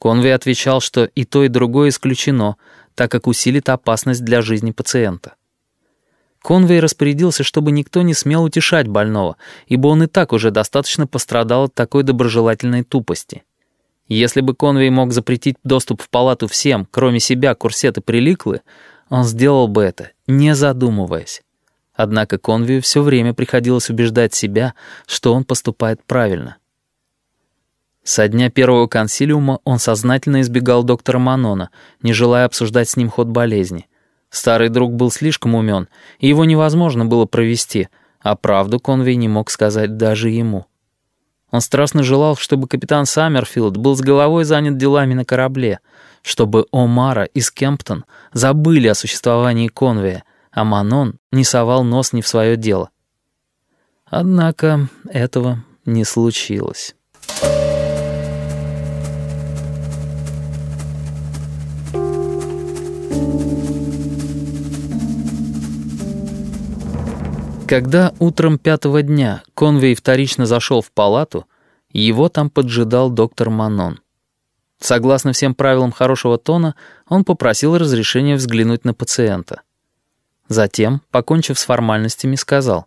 Конвей отвечал, что и то, и другое исключено, так как усилит опасность для жизни пациента. Конвей распорядился, чтобы никто не смел утешать больного, ибо он и так уже достаточно пострадал от такой доброжелательной тупости. Если бы Конвей мог запретить доступ в палату всем, кроме себя, Курсет и Приликлы, он сделал бы это, не задумываясь. Однако Конвию все время приходилось убеждать себя, что он поступает правильно. Со дня первого консилиума он сознательно избегал доктора Манона, не желая обсуждать с ним ход болезни. Старый друг был слишком умен, и его невозможно было провести, а правду Конвей не мог сказать даже ему. Он страстно желал, чтобы капитан Саммерфилд был с головой занят делами на корабле, чтобы Омара и Скемптон забыли о существовании Конвея, а Манон не совал нос не в свое дело. Однако этого не случилось. Когда утром пятого дня Конвей вторично зашел в палату, его там поджидал доктор Манон. Согласно всем правилам хорошего тона, он попросил разрешения взглянуть на пациента. Затем, покончив с формальностями, сказал.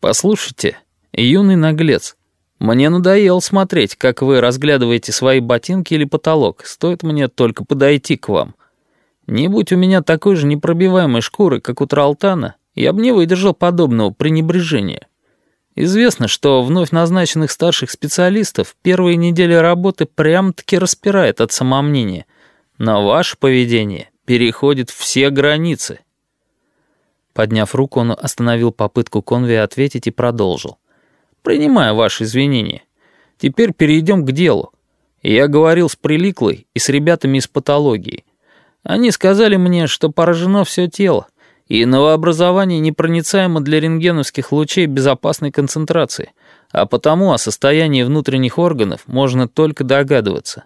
«Послушайте, юный наглец, мне надоело смотреть, как вы разглядываете свои ботинки или потолок, стоит мне только подойти к вам. Не будь у меня такой же непробиваемой шкуры, как у Тралтана, я бы не выдержал подобного пренебрежения. Известно, что вновь назначенных старших специалистов первые недели работы прям-таки распирает от самомнения. Но ваше поведение переходит все границы. Подняв руку, он остановил попытку Конвия ответить и продолжил. «Принимаю ваши извинения. Теперь перейдем к делу. Я говорил с Приликлой и с ребятами из патологии. Они сказали мне, что поражено все тело и новообразование непроницаемо для рентгеновских лучей безопасной концентрации, а потому о состоянии внутренних органов можно только догадываться.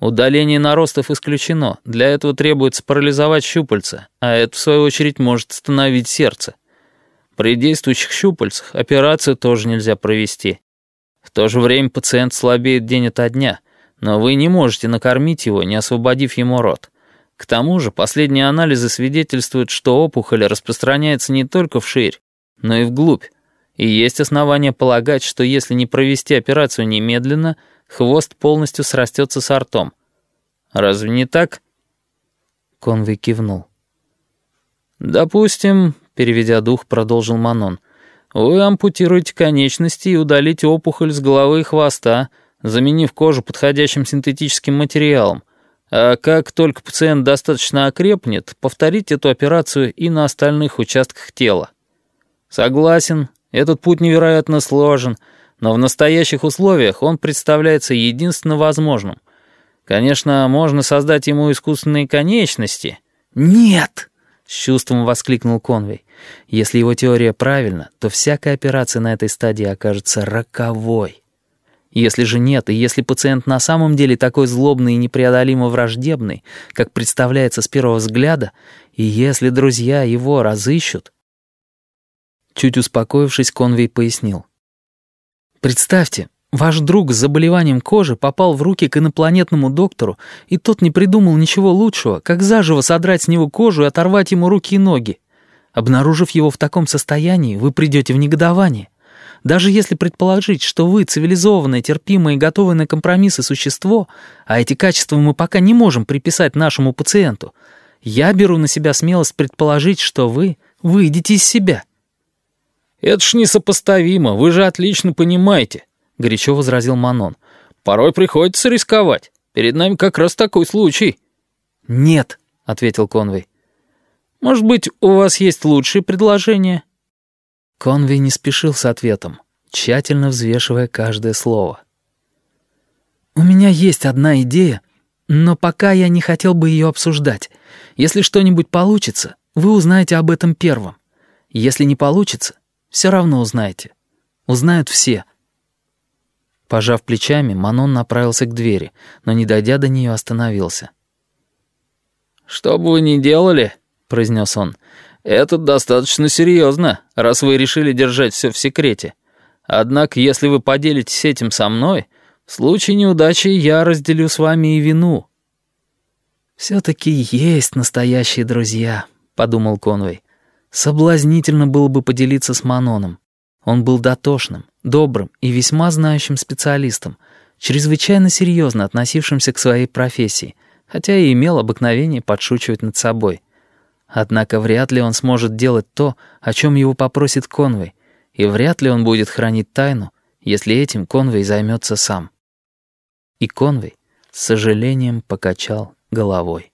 Удаление наростов исключено, для этого требуется парализовать щупальца, а это, в свою очередь, может остановить сердце. При действующих щупальцах операцию тоже нельзя провести. В то же время пациент слабеет день ото дня, но вы не можете накормить его, не освободив ему рот. К тому же последние анализы свидетельствуют, что опухоль распространяется не только вширь, но и вглубь. И есть основания полагать, что если не провести операцию немедленно, хвост полностью срастется с ртом. Разве не так? Конвей кивнул. «Допустим», — переведя дух, продолжил Манон, «вы ампутируете конечности и удалите опухоль с головы и хвоста, заменив кожу подходящим синтетическим материалом, а как только пациент достаточно окрепнет, повторить эту операцию и на остальных участках тела. Согласен, этот путь невероятно сложен, но в настоящих условиях он представляется единственно возможным. Конечно, можно создать ему искусственные конечности. «Нет!» — с чувством воскликнул Конвей. «Если его теория правильна, то всякая операция на этой стадии окажется роковой». Если же нет, и если пациент на самом деле такой злобный и непреодолимо враждебный, как представляется с первого взгляда, и если друзья его разыщут... Чуть успокоившись, Конвей пояснил. «Представьте, ваш друг с заболеванием кожи попал в руки к инопланетному доктору, и тот не придумал ничего лучшего, как заживо содрать с него кожу и оторвать ему руки и ноги. Обнаружив его в таком состоянии, вы придете в негодование. Даже если предположить, что вы цивилизованное, терпимое и готовое на компромиссы существо, а эти качества мы пока не можем приписать нашему пациенту, я беру на себя смелость предположить, что вы выйдете из себя». «Это ж несопоставимо, вы же отлично понимаете», — горячо возразил Манон. «Порой приходится рисковать. Перед нами как раз такой случай». «Нет», — ответил Конвей. «Может быть, у вас есть лучшие предложения?» Конвей не спешил с ответом, тщательно взвешивая каждое слово. «У меня есть одна идея, но пока я не хотел бы ее обсуждать. Если что-нибудь получится, вы узнаете об этом первым. Если не получится, все равно узнаете. Узнают все». Пожав плечами, Манон направился к двери, но, не дойдя до нее, остановился. «Что бы вы ни делали», — произнес он, «Это достаточно серьезно, раз вы решили держать все в секрете. Однако, если вы поделитесь этим со мной, В случае неудачи я разделю с вами и вину». «Все-таки есть настоящие друзья», — подумал Конвей. «Соблазнительно было бы поделиться с Маноном. Он был дотошным, добрым и весьма знающим специалистом, чрезвычайно серьезно относившимся к своей профессии, хотя и имел обыкновение подшучивать над собой. Однако вряд ли он сможет делать то, о чем его попросит Конвей, и вряд ли он будет хранить тайну, если этим Конвей займется сам. И Конвей с сожалением покачал головой.